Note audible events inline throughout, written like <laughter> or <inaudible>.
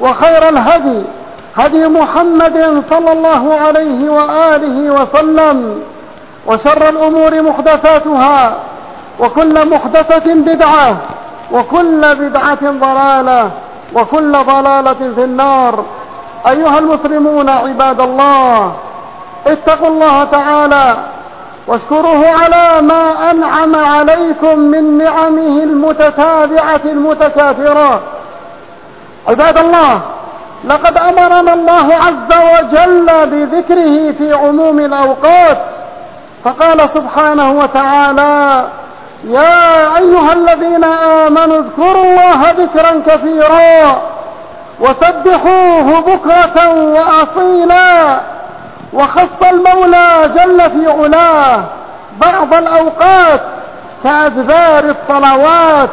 وخير الهدي هدي محمد صلى الله عليه وآله وسلم وشر الأمور محدثاتها وكل محدثة بدعة وكل بدعة ضلالة وكل ضلالة في النار. أيها المسلمون عباد الله اتقوا الله تعالى واشكروه على ما أنعم عليكم من نعمه المتتابعة المتكاثرة. عباد الله لقد أمرنا الله عز وجل بذكره في عموم الأوقات فقال سبحانه وتعالى يا أيها الذين آمنوا اذكروا الله ذكرا كثيرا وسبحوه بكرة وأصيلا وخص المولى جل في علاه بعض الأوقات كأدبار الصلوات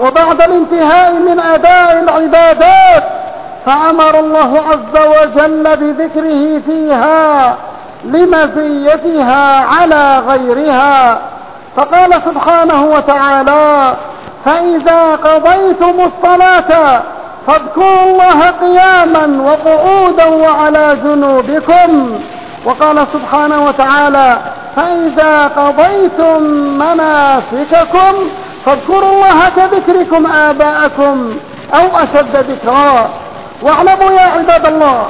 وبعد الانتهاء من أداء العبادات فأمر الله عز وجل بذكره فيها لمزيتها على غيرها. فقال سبحانه وتعالى فإذا قضيتم الصلاة فاذكروا الله قياما وقعودا وعلى جنوبكم. وقال سبحانه وتعالى فإذا قضيتم مناسككم فاذكروا الله كذكركم آباءكم أو أشد ذكرا. واعلموا يا عباد الله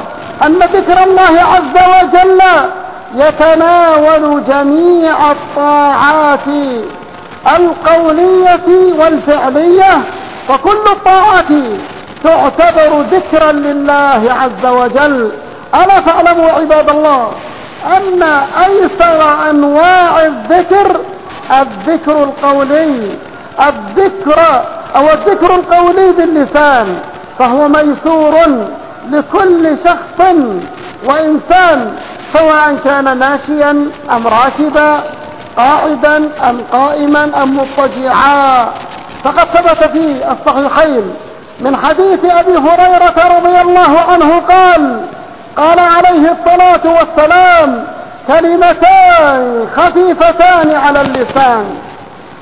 أن ذكر الله عز وجل يتناول جميع الطاعات القولية والفعلية فكل الطاعات تعتبر ذكرا لله عز وجل. ألا تعلموا عباد الله أن أيسر أنواع الذكر الذكر القولي. الذكر أو الذكر القولي باللسان فهو ميسور لكل شخص وإنسان سواء كان ماشيا أم راكبا قاعدا أم قائما أم مضطجعا. فقد ثبت في الصحيحين من حديث أبي هريرة رضي الله عنه قال قال عليه الصلاة والسلام كلمتان خفيفتان على اللسان.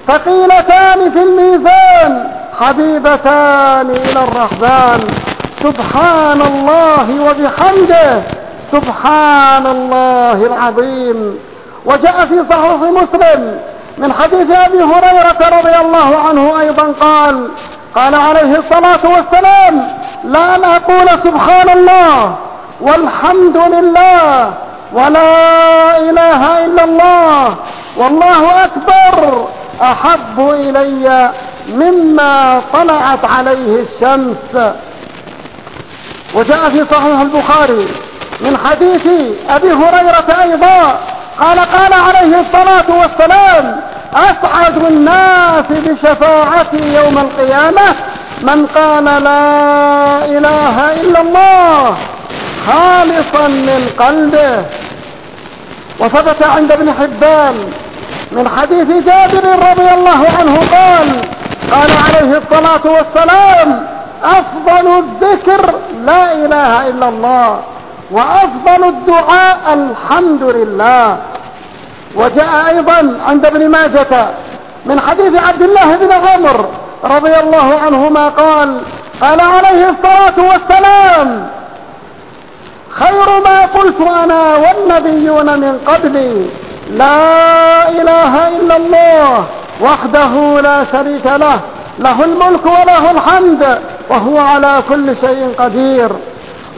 ثقيلتان في الميزان حبيبتان إلى الرحمن سبحان الله وبحمده سبحان الله العظيم. وجاء في صحيح مسلم من حديث أبي هريرة رضي الله عنه أيضا قال قال عليه الصلاة والسلام لا أن أقول سبحان الله والحمد لله ولا إله إلا الله والله أكبر. أحب إلي مما طلعت عليه الشمس. وجاء في صحيح البخاري من حديث أبي هريرة أيضا قال قال عليه الصلاة والسلام أسعد الناس بشفاعتي يوم القيامة من قال لا إله إلا الله خالصا من قلبه. وثبت عند ابن حبان من حديث جابر رضي الله عنه قال قال عليه الصلاة والسلام أفضل الذكر لا إله إلا الله وأفضل الدعاء الحمد لله. وجاء أيضا عند ابن ماجة من حديث عبد الله بن عمر رضي الله عنهما قال قال عليه الصلاة والسلام خير ما قلت أنا والنبيون من قبلي. لا إله إلا الله وحده لا شريك له له الملك وله الحمد وهو على كل شيء قدير.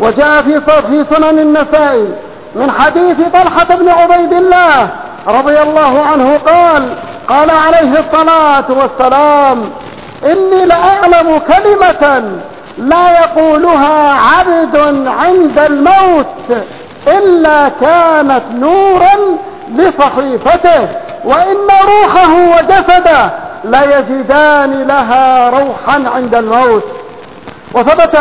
وجاء في في سنن النسائي من حديث طلحة بن عبيد الله رضي الله عنه قال قال عليه الصلاة والسلام إني لأعلم كلمة لا يقولها عبد عند الموت إلا كانت نورا لصحيفته وإن روحه وجسده ليجدان لها روحا عند الموت. وثبت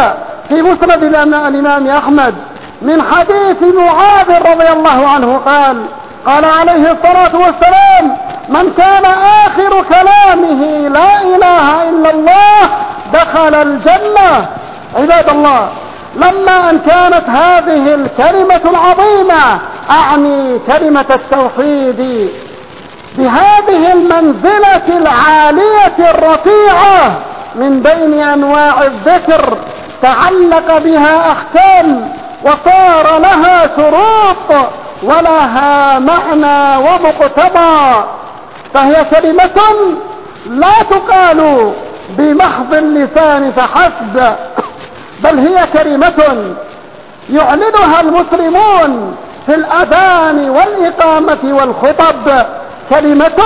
في مسند الإمام أحمد من حديث معاذ رضي الله عنه قال قال عليه الصلاة والسلام من كان آخر كلامه لا إله إلا الله دخل الجنة. عباد الله لما أن كانت هذه الكلمة العظيمة أعني كلمة التوحيد بهذه المنزلة العالية الرفيعة من بين أنواع الذكر تعلق بها أحكام وصار لها شروط ولها معنى ومقتضى فهي كلمة لا تقال بمحض اللسان فحسب بل هي كلمة يعلنها المسلمون في الأذان والإقامة والخطب كلمة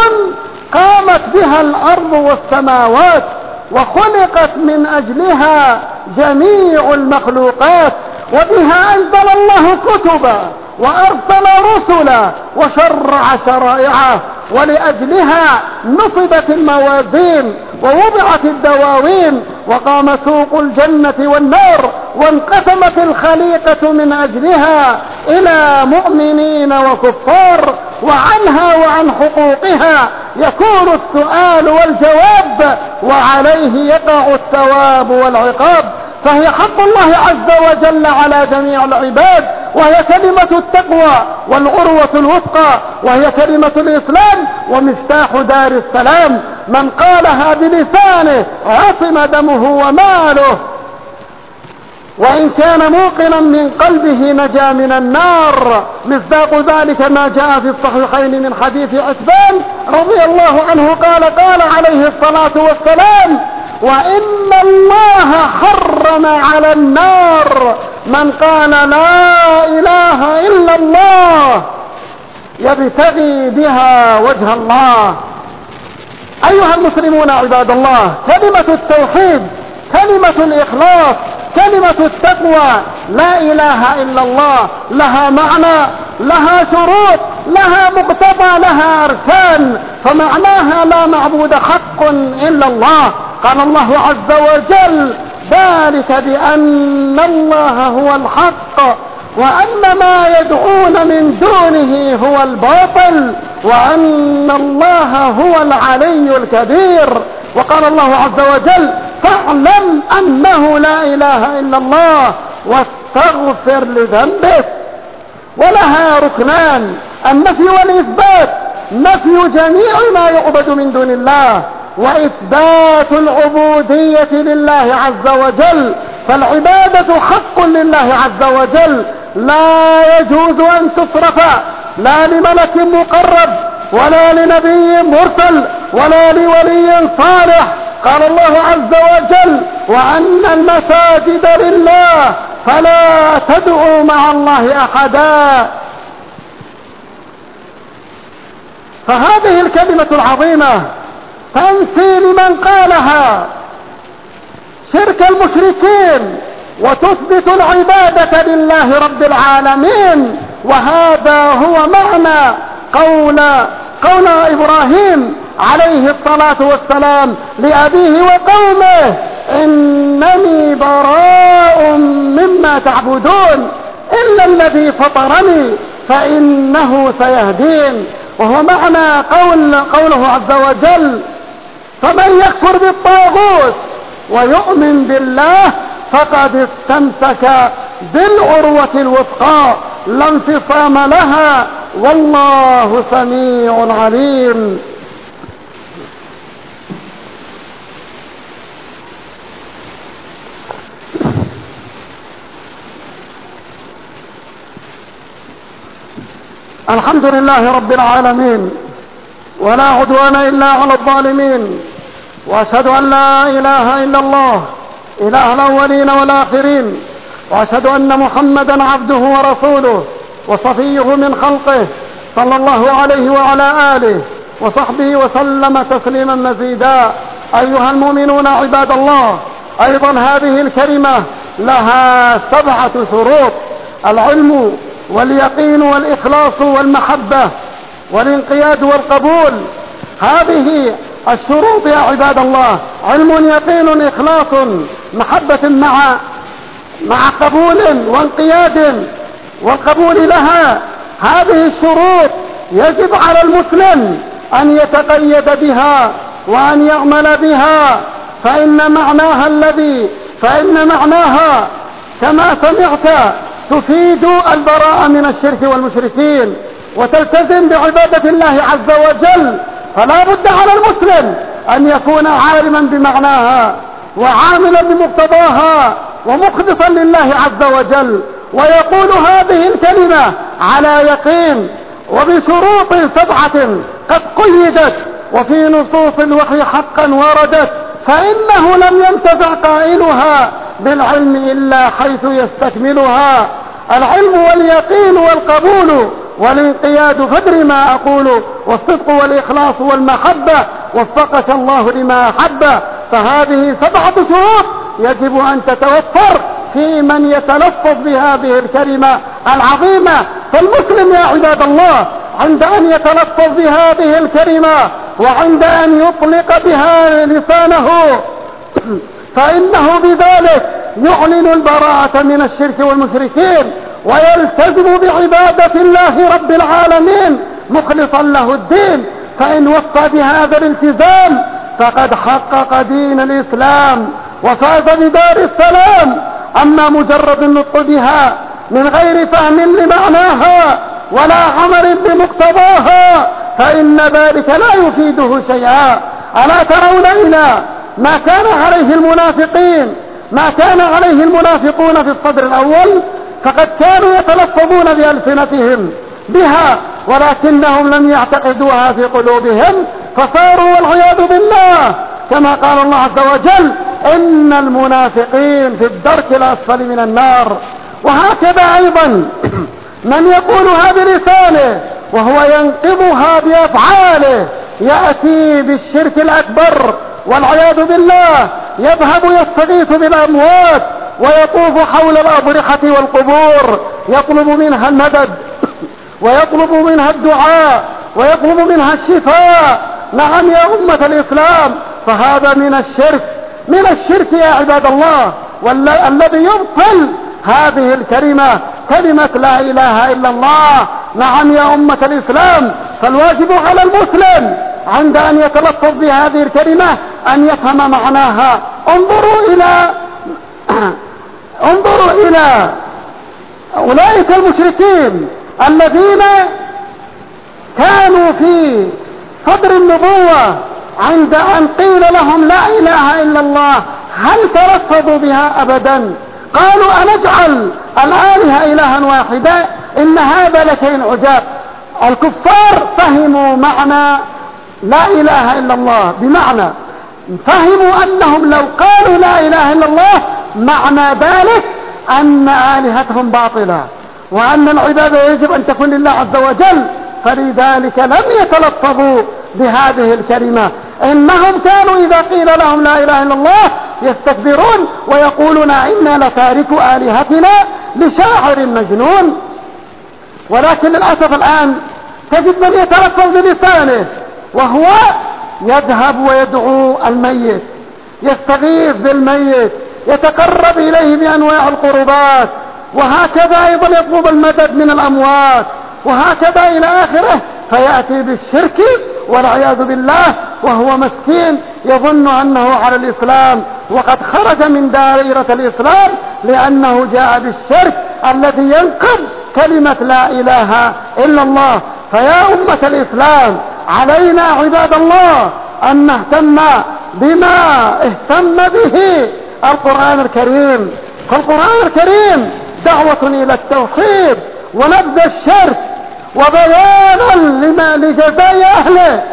قامت بها الأرض والسماوات وخلقت من أجلها جميع المخلوقات وبها أنزل الله كتبا وأرسل رسلا وشرع شرائعه ولأجلها نصبت الموازين ووضعت الدواوين وقام سوق الجنة والنار وانقسمت الخليقة من أجلها إلى مؤمنين وكفار وعنها وعن حقوقها يكون السؤال والجواب وعليه يقع الثواب والعقاب. فهي حق الله عز وجل على جميع العباد وهي كلمة التقوى والعروة الوثقى وهي كلمة الإسلام ومفتاح دار السلام. من قالها بلسانه عصم دمه وماله. وإن كان موقنا من قلبه نجا من النار مصداق ذلك ما جاء في الصحيحين من حديث عثمان رضي الله عنه قال قال عليه الصلاة والسلام وإن الله حرم على النار من قال لا إله إلا الله يبتغي بها وجه الله. أيها المسلمون عباد الله كلمة التوحيد كلمة الإخلاص كلمة التقوى لا إله إلا الله لها معنى لها شروط لها مقتضى لها أركان فمعناها لا معبود حق إلا الله. قال الله عز وجل ذلك بأن الله هو الحق. وأن ما يدعون من دونه هو الباطل وأن الله هو العلي الكبير. وقال الله عز وجل فاعلم أنه لا إله إلا الله واستغفر لذنبك. ولها ركنان النفي والإثبات. نفي جميع ما يعبد من دون الله وإثبات العبودية لله عز وجل. فالعبادة حق لله عز وجل لا يجوز أن تصرف لا لملك مقرب ولا لنبي مرسل ولا لولي صالح. قال الله عز وجل وأن المساجد لله فلا تدعوا مع الله أحدا. فهذه الكلمة العظيمة تنسي لمن قالها. شرك المشركين. وتثبت العبادة لله رب العالمين. وهذا هو معنى قول قول إبراهيم عليه الصلاة والسلام لأبيه وقومه إنني براء مما تعبدون. إلا الذي فطرني فإنه سيهدين. وهو معنى قول قوله عز وجل فمن يكفر بالطاغوت ويؤمن بالله فقد استمسك بالعروة الوثقى لا انفصام لها والله سميع عليم. الحمد لله رب العالمين ولا عدوان إلا على الظالمين وأشهد أن لا إله إلا الله إله الأولين والآخرين وأشهد أن محمدا عبده ورسوله وصفيه من خلقه صلى الله عليه وعلى آله وصحبه وسلم تسليما مزيدا. أيها المؤمنون عباد الله أيضا هذه الكلمة لها سبعة شروط العلم واليقين والإخلاص والمحبة والانقياد والقبول. هذه الشروط يا عباد الله علم يقين إخلاص محبة مع مع قبول وانقياد والقبول لها. هذه الشروط يجب على المسلم أن يتقيد بها وأن يعمل بها. فإن معناها الذي فإن معناها كما سمعت تفيد البراءة من الشرك والمشركين وتلتزم بعبادة الله عز وجل فلا بد على المسلم أن يكون عالما بمعناها وعاملا بمقتضاها ومخلصا لله عز وجل. ويقول هذه الكلمة على يقين وبشروط سبعة قد قيدت وفي نصوص الوحي حقا وردت فإنه لم ينتفع قائلها بالعلم إلا حيث يستكملها. العلم واليقين والقبول والانقياد فدر ما أقول والصدق والإخلاص والمحبة وفقك الله لما أحب. فهذه سبعة شروط يجب أن تتوفر في من يتلفظ بهذه الكلمة العظيمة. فالمسلم يا عباد الله عند أن يتلفظ بهذه الكلمة وعند أن يطلق بها لسانه <coughs> فإنه بذلك يعلن البراءة من الشرك والمشركين. ويلتزم بعبادة الله رب العالمين. مخلصا له الدين. فإن وفى بهذا الالتزام فقد حقق دين الإسلام وفاز بدار السلام. أما مجرد النطق بها من غير فهم لمعناها ولا عمل بمقتضاها فإن ذلك لا يفيده شيئا. ألا ترون إلى ما كان عليه المنافقين؟ ما كان عليه المنافقون في الصدر الأول؟ فقد كانوا يتلفظون بألسنتهم بها ولكنهم لم يعتقدوها في قلوبهم فصاروا والعياذ بالله. كما قال الله عز وجل إن المنافقين في الدرك الأسفل من النار. وهكذا أيضا <clears throat> من يقولها بلسانه وهو ينقضها بأفعاله يأتي بالشرك الأكبر والعياذ بالله يذهب يستغيث بالأموات ويطوف حول الأضرحة والقبور. يطلب منها المدد <coughs> ويطلب منها الدعاء. ويطلب منها الشفاء. نعم يا أمة الإسلام. فهذا من الشرك. من الشرك يا عباد الله. والذي يبطل هذه الكلمة. كلمة لا إله إلا الله. نعم يا أمة الإسلام. فالواجب على المسلم عند أن يتلفظ بهذه الكلمة أن يفهم معناها. انظروا إلى <coughs> انظروا إلى أولئك المشركين الذين كانوا في صدر النبوة عند أن قيل لهم لا إله إلا الله هل تلفظوا بها أبدا؟ قالوا أنجعل الآلهة إلها واحدا إن هذا لشيء عجاب. الكفار فهموا معنى لا إله إلا الله بمعنى فهموا أنهم لو قالوا لا إله إلا الله معنى ذلك أن آلهتهم باطلة وأن العبادة يجب أن تكون لله عز وجل فلذلك لم يتلفظوا بهذه الكلمة. إنهم كانوا إذا قيل لهم لا إله إلا الله يستكبرون ويقولون إنا لتارك آلهتنا لشاعر مجنون. ولكن للأسف الآن تجد من يتلفظ بلسانه وهو يذهب ويدعو الميت يستغيث بالميت يتقرب إليه بأنواع القربات وهكذا أيضا يطلب المدد من الأموات وهكذا إلى آخره فيأتي بالشرك والعياذ بالله وهو مسكين يظن أنه على الإسلام وقد خرج من دائرة الإسلام لأنه جاء بالشرك الذي ينقض كلمة لا إله إلا الله. فيا أمة الإسلام علينا عباد الله أن نهتم بما اهتم به. القرآن الكريم. فالقرآن الكريم دعوة إلى التوحيد ونبذ الشرك وبيانا لما لجزاء أهله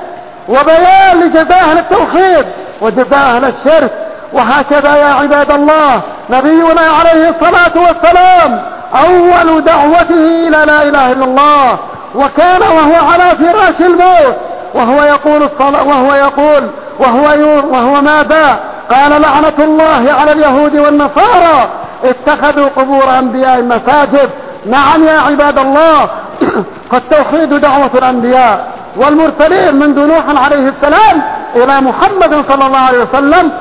وبيان لجزاء أهل التوحيد وجزاء أهل الشرك. وهكذا يا عباد الله نبينا عليه الصلاة والسلام أول دعوته إلى لا إله إلا الله وكان وهو على فراش الموت. وهو يقول الصلاة وهو يقول وهو وهو ماذا؟ قال لعنة الله على اليهود والنصارى. اتخذوا قبور أنبياء مساجد نعم يا عباد الله. <clears throat> فالتوحيد دعوة الأنبياء. والمرسلين منذ نوح عليه السلام إلى محمد صلى الله عليه وسلم.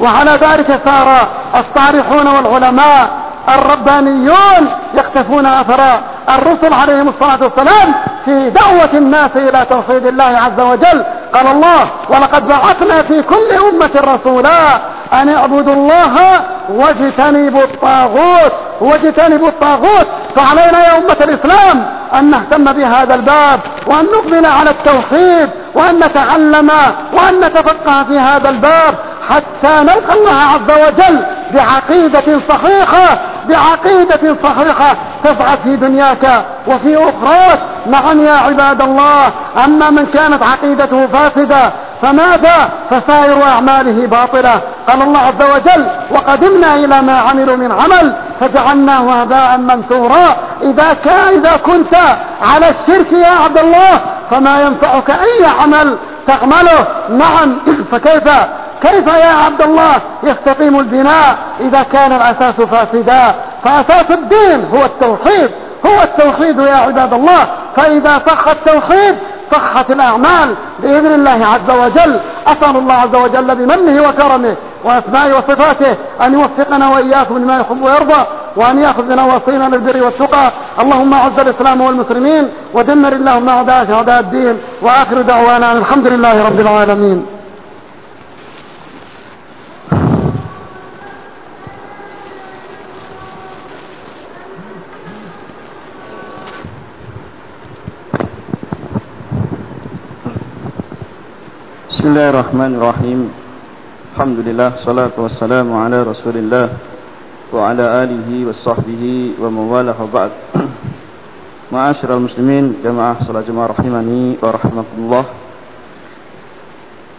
وعلى ذلك سار الصالحون والعلماء الربانيون يقتفون أثر الرسل عليهم الصلاة والسلام في دعوة الناس إلى توحيد الله عز وجل. قال الله ولقد بعثنا في كل أمة رسولا أن اعبدوا الله واجتنبوا الطاغوت. واجتنبوا الطاغوت. فعلينا يا أمة الإسلام أن نهتم بهذا الباب وأن نقبل على التوحيد وأن نتعلم وأن نتفقه في هذا الباب حتى نلقى الله عز وجل بعقيدة صحيحة بعقيدة صحيحة تسعد في دنياك وفي أخراك. نعم يا عباد الله أما من كانت عقيدته فاسدة فماذا فسائر أعماله باطلة. قال الله عز وجل وقدمنا إلى ما عملوا من عمل فجعلناه هباء منثورا. إذا كان إذا كنت على الشرك يا عبد الله فما ينفعك أي عمل تعمله. نعم فكيف كيف يا عبد الله يستقيم البناء إذا كان الأساس فاسدا. فأساس الدين هو التوحيد. هو التوحيد يا عباد الله. فإذا صح التوحيد صحت الأعمال بإذن الله عز وجل. أسأل الله عز وجل بمنه وكرمه وأسمائه وصفاته أن يوفقنا وإياكم لما يحب ويرضى وأن يأخذ بنواصينا للبر والتقى. اللهم أعز الإسلام والمسلمين ودمر اللهم أعداء شهداء الدين وآخر دعوانا الحمد لله رب العالمين. Bismillahirrahmanirrahim. Alhamdulillah Salatu wassalamu ala rasulillah Wa ala alihi wa sahbihi Wa mawalah wa ba'd. <clears throat> Ma'asyiral muslimin Jamaah salat jemaah rahimani Wa rahmatullah.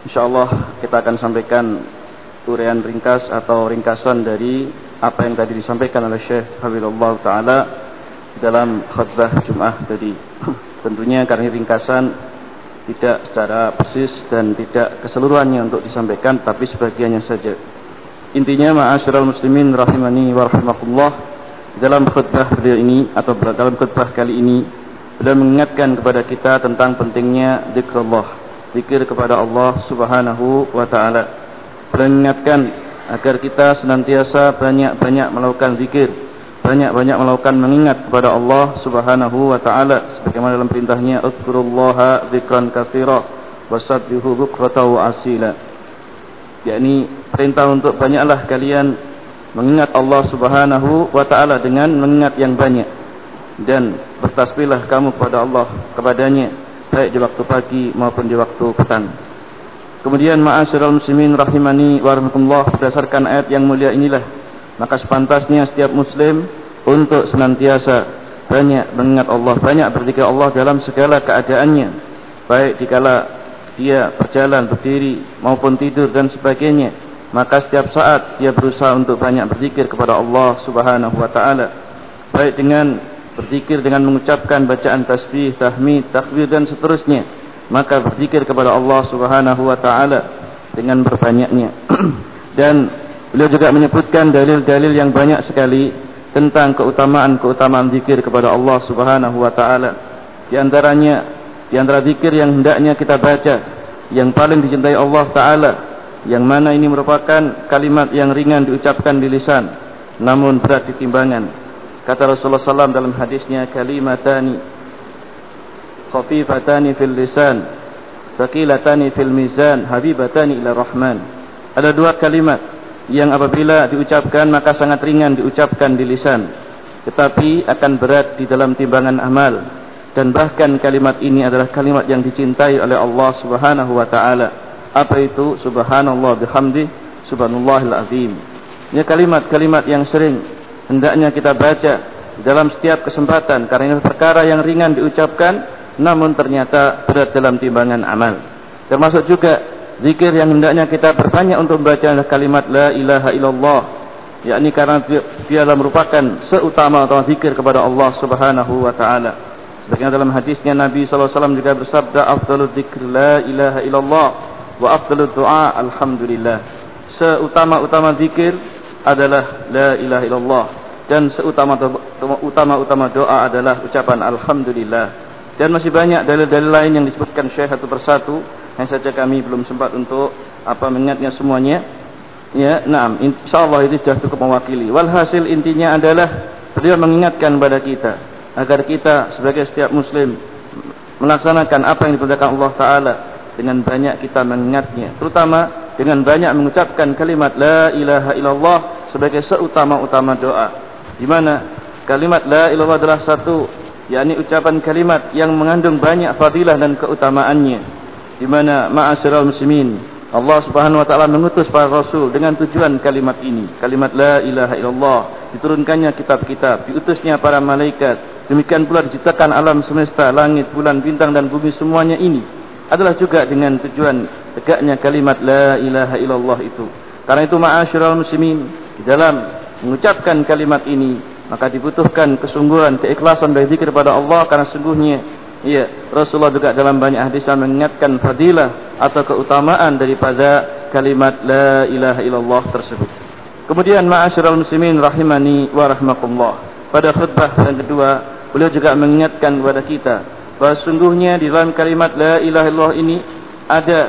InsyaAllah kita akan sampaikan Urian ringkas atau ringkasan dari Apa yang tadi disampaikan oleh Syekh Habibullah Ta'ala Dalam khutbah Jum'ah tadi. <clears throat> Tentunya karena ringkasan tidak secara persis dan tidak keseluruhannya untuk disampaikan tapi sebagiannya saja. Intinya ma'asyiral muslimin rahimani wa rahimakumullah dalam khutbah beliau ini atau dalam khutbah kali ini beliau mengingatkan kepada kita tentang pentingnya zikrullah, zikir kepada Allah Subhanahu wa taala. Beliau mengingatkan agar kita senantiasa banyak-banyak melakukan zikir banyak-banyak melakukan mengingat kepada Allah Subhanahu wa taala. Sebagaimana dalam perintahnya uzkurullaha dzikran katsira wasabbihu bukratan wa asila. Yakni perintah untuk banyaklah kalian mengingat Allah Subhanahu wa taala dengan mengingat yang banyak. Dan bertasbihlah kamu kepada Allah kepadanya baik di waktu pagi maupun di waktu petang. Kemudian ma'asyiral muslimin rahimani wa rahmatullah berdasarkan ayat yang mulia inilah maka sepantasnya setiap muslim untuk senantiasa banyak mengingat Allah, banyak berzikir Allah dalam segala keadaannya. Baik dikala dia berjalan, berdiri maupun tidur dan sebagainya. Maka setiap saat dia berusaha untuk banyak berzikir kepada Allah Subhanahu wa taala. Baik dengan berzikir dengan mengucapkan bacaan tasbih, tahmid, takbir dan seterusnya. Maka berzikir kepada Allah Subhanahu wa taala dengan berbanyaknya. <clears throat> dan Beliau juga menyebutkan dalil-dalil yang banyak sekali tentang keutamaan-keutamaan zikir kepada Allah Subhanahu wa taala. Di antaranya di antara zikir yang hendaknya kita baca yang paling dicintai Allah taala yang mana ini merupakan kalimat yang ringan diucapkan di lisan namun berat di timbangan. Kata Rasulullah SAW dalam hadisnya kalimatani khafifatani fil lisan saqilatani fil mizan habibatani ila rahman ada dua kalimat yang apabila diucapkan maka sangat ringan diucapkan di lisan. Tetapi akan berat di dalam timbangan amal. Dan bahkan kalimat ini adalah kalimat yang dicintai oleh Allah Subhanahu wa taala. Apa itu? Subhanallah bihamdi subhanallahil azim. Ini kalimat-kalimat yang sering hendaknya kita baca dalam setiap kesempatan. Karena ini perkara yang ringan diucapkan namun ternyata berat dalam timbangan amal. Termasuk juga zikir yang hendaknya kita berbanyak untuk membaca adalah kalimat la ilaha illallah. Yakni karena dia merupakan seutama atau zikir kepada Allah Subhanahu wa taala. Sebagaimana dalam hadisnya Nabi sallallahu alaihi wasallam juga bersabda afdalul dzikr la ilaha illallah wa afdalud du'a alhamdulillah. Seutama-utama zikir adalah la ilaha illallah dan seutama-utama doa adalah ucapan alhamdulillah. Dan masih banyak dalil-dalil lain yang disebutkan Syekh satu persatu yang saja kami belum sempat untuk apa mengingatnya semuanya. Ya, nah, insyaallah ini sudah cukup mewakili. Walhasil intinya adalah beliau mengingatkan kepada kita agar kita sebagai setiap muslim melaksanakan apa yang diperintahkan Allah taala dengan banyak kita mengingatnya, terutama dengan banyak mengucapkan kalimat la ilaha illallah sebagai seutama-utama doa. Di mana kalimat la ilaha adalah satu yakni ucapan kalimat yang mengandung banyak fadilah dan keutamaannya di mana ma'asyiral muslimin Allah Subhanahu wa taala mengutus para rasul dengan tujuan kalimat ini. Kalimat la ilaha illallah. Diturunkannya kitab-kitab diutusnya para malaikat. Demikian pula diciptakan alam semesta langit bulan bintang dan bumi semuanya ini adalah juga dengan tujuan tegaknya kalimat la ilaha illallah itu. Karena itu ma'asyiral muslimin di dalam mengucapkan kalimat ini maka dibutuhkan kesungguhan keikhlasan dari zikir kepada Allah. Karena sungguhnya Iya, Rasulullah juga dalam banyak hadis mengingatkan fadilah atau keutamaan daripada kalimat la ilaha illallah tersebut. Kemudian ma'asyiral muslimin rahimani wa rahmakumullah. Pada khutbah yang kedua, beliau juga mengingatkan kepada kita bahawa sungguhnya di dalam kalimat la ilaha illallah ini ada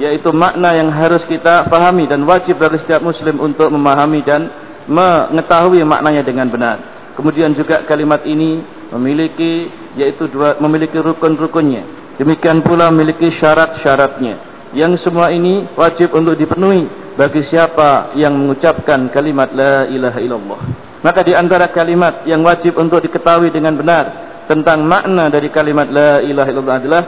yaitu makna yang harus kita fahami dan wajib bagi setiap muslim untuk memahami dan mengetahui maknanya dengan benar. Kemudian juga kalimat ini memiliki yaitu dua memiliki rukun-rukunnya. Demikian pula memiliki syarat-syaratnya. Yang semua ini wajib untuk dipenuhi bagi siapa yang mengucapkan kalimat la ilaha illallah. Maka di antara kalimat yang wajib untuk diketahui dengan benar tentang makna dari kalimat la ilaha illallah adalah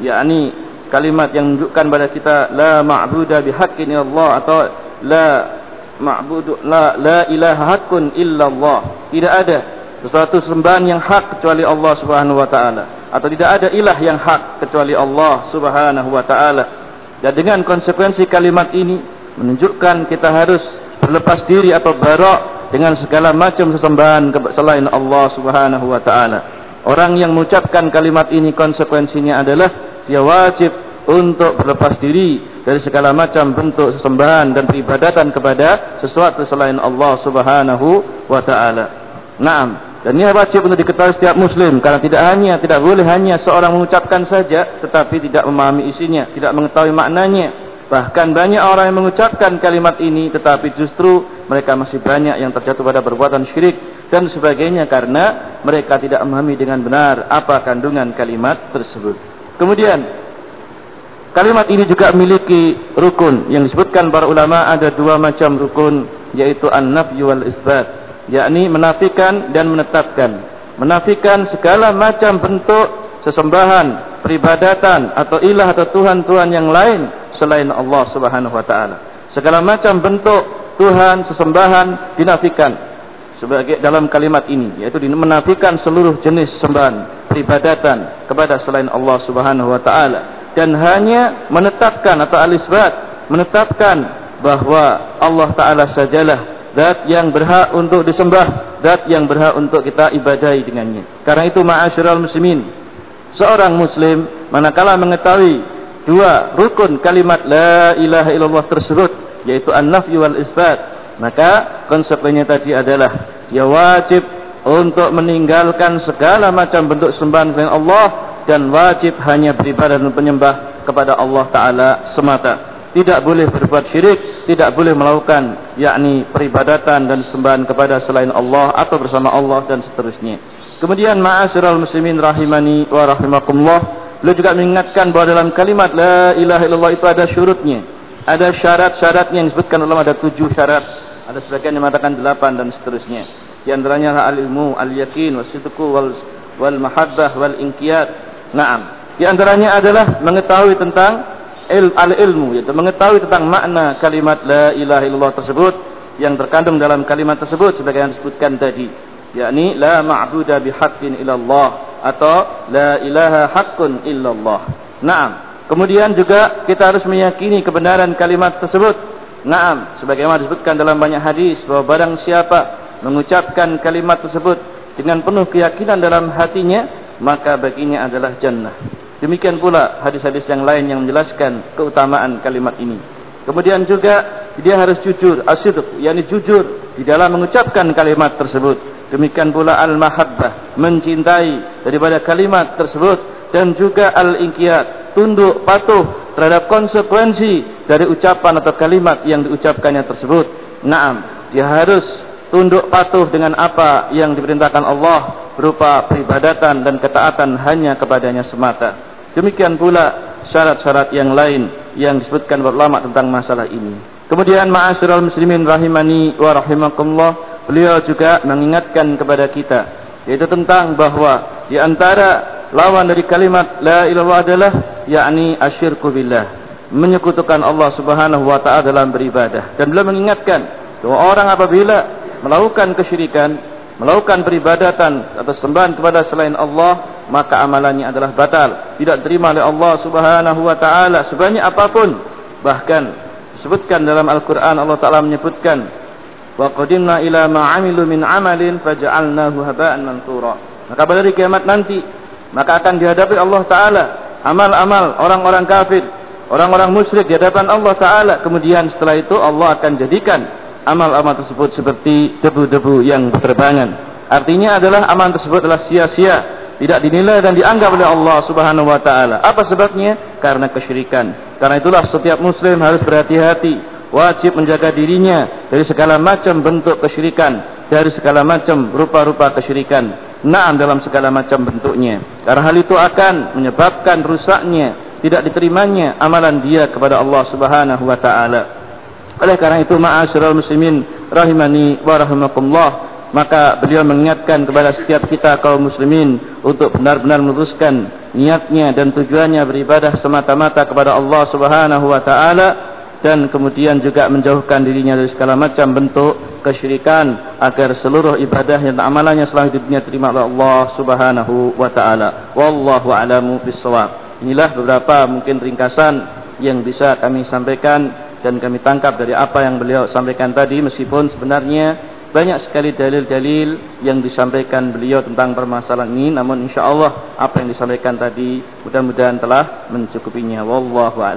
yakni kalimat yang menunjukkan pada kita la ma'budu bihaqqin illallah atau la ma'budu la la ilaha haqqun illallah. Tidak ada sesuatu sembahan yang hak kecuali Allah Subhanahu wa taala atau tidak ada ilah yang hak kecuali Allah Subhanahu wa taala. Dan dengan konsekuensi kalimat ini menunjukkan kita harus berlepas diri atau barok dengan segala macam sesembahan selain Allah Subhanahu wa taala. Orang yang mengucapkan kalimat ini konsekuensinya adalah dia wajib untuk berlepas diri dari segala macam bentuk sesembahan dan peribadatan kepada sesuatu selain Allah Subhanahu wa taala. Naam. Dan ini wajib untuk diketahui setiap muslim karena tidak hanya tidak boleh hanya seorang mengucapkan saja tetapi tidak memahami isinya, tidak mengetahui maknanya. Bahkan banyak orang yang mengucapkan kalimat ini tetapi justru mereka masih banyak yang terjatuh pada perbuatan syirik dan sebagainya karena mereka tidak memahami dengan benar apa kandungan kalimat tersebut. Kemudian kalimat ini juga memiliki rukun yang disebutkan para ulama ada dua macam rukun yaitu an-nafy wal isbat yakni menafikan dan menetapkan. Menafikan segala macam bentuk sesembahan peribadatan atau ilah atau tuhan-tuhan yang lain selain Allah Subhanahu wa taala. Segala macam bentuk tuhan sesembahan dinafikan sebagai dalam kalimat ini yaitu menafikan seluruh jenis sembahan peribadatan kepada selain Allah Subhanahu wa taala. Dan hanya menetapkan atau alisbat menetapkan bahwa Allah taala sajalah Zat yang berhak untuk disembah Zat yang berhak untuk kita ibadai dengannya. Karena itu ma'asyiral muslimin Seorang muslim Manakala mengetahui Dua rukun kalimat La ilaha illallah tersebut Yaitu an-nafyu wal isbat Maka konsekuensinya tadi adalah Dia wajib untuk meninggalkan segala macam bentuk sembahan dengan Allah Dan wajib hanya beribadah dan penyembah Kepada Allah Ta'ala semata tidak boleh berbuat syirik, tidak boleh melakukan yakni peribadatan dan sembahan kepada selain Allah atau bersama Allah dan seterusnya. Kemudian ma'asyiral muslimin rahimani wa rahimakumullah, beliau juga mengingatkan bahawa dalam kalimat la ilaha illallah itu ada syurutnya. Ada syarat-syaratnya yang disebutkan ulama ada tujuh syarat. Ada sebagian yang mengatakan delapan dan seterusnya. Di antaranya al-ilmu, al-yakin, wasidqu wal wal mahabbah wal inqiyad. Naam. Di antaranya adalah mengetahui tentang il, al-ilmu yaitu mengetahui tentang makna kalimat la ilaha illallah tersebut yang terkandung dalam kalimat tersebut sebagai yang disebutkan tadi yakni la ma'budu bihaqqin illallah atau la ilaha haqqun illallah. Naam. Kemudian juga kita harus meyakini kebenaran kalimat tersebut. Naam, sebagaimana disebutkan dalam banyak hadis bahwa barang siapa mengucapkan kalimat tersebut dengan penuh keyakinan dalam hatinya, maka baginya adalah jannah. Demikian pula hadis-hadis yang lain yang menjelaskan keutamaan kalimat ini. Kemudian juga dia harus jujur, asyidq, yakni jujur di dalam mengucapkan kalimat tersebut. Demikian pula al-mahabbah, mencintai daripada kalimat tersebut dan juga al-inqiyad, tunduk patuh terhadap konsekuensi dari ucapan atau kalimat yang diucapkannya tersebut. Naam, dia harus tunduk patuh dengan apa yang diperintahkan Allah berupa peribadatan dan ketaatan hanya kepadanya semata. Demikian pula syarat-syarat yang lain yang disebutkan ulama tentang masalah ini. Kemudian ma'asyiral muslimin rahimani wa rahimakumullah beliau juga mengingatkan kepada kita yaitu tentang bahawa di antara lawan dari kalimat la ilaha adalah yakni asyirku billah menyekutukan Allah Subhanahu wa taala dalam beribadah dan beliau mengingatkan bahwa orang apabila melakukan kesyirikan melakukan peribadatan atau sembahan kepada selain Allah maka amalannya adalah batal. Tidak diterima oleh Allah Subhanahu wa taala sebanyak apapun. Bahkan disebutkan dalam Al-Qur'an Allah taala menyebutkan wa qadimna ila ma amilu min amalin faj'alnahu haba'an mansura. Maka pada hari kiamat nanti maka akan dihadapi Allah taala amal-amal orang-orang kafir orang-orang musyrik di hadapan Allah taala. Kemudian setelah itu Allah akan jadikan amal-amal tersebut seperti debu-debu yang berterbangan. Artinya adalah amal tersebut adalah sia-sia tidak dinilai dan dianggap oleh Allah Subhanahu wa taala. Apa sebabnya? Karena kesyirikan. Karena itulah setiap muslim harus berhati-hati wajib menjaga dirinya dari segala macam bentuk kesyirikan dari segala macam rupa-rupa kesyirikan. Naam dalam segala macam bentuknya. Karena hal itu akan menyebabkan rusaknya tidak diterimanya amalan dia kepada Allah Subhanahu wa taala oleh karena itu ma'asyiral muslimin rahimani wa rahimakumullah maka beliau mengingatkan kepada setiap kita kaum muslimin untuk benar-benar meluruskan niatnya dan tujuannya beribadah semata-mata kepada Allah Subhanahu wa taala dan kemudian juga menjauhkan dirinya dari segala macam bentuk kesyirikan agar seluruh ibadah dan amalannya setelah hidupnya terima oleh Allah Subhanahu wa taala. Wallahu a'lamu bissawab. Inilah beberapa mungkin ringkasan yang bisa kami sampaikan dan kami tangkap dari apa yang beliau sampaikan tadi meskipun sebenarnya banyak sekali dalil-dalil yang disampaikan beliau tentang permasalahan ini. Namun insyaallah apa yang disampaikan tadi mudah-mudahan telah mencukupinya. Wallahu a'lam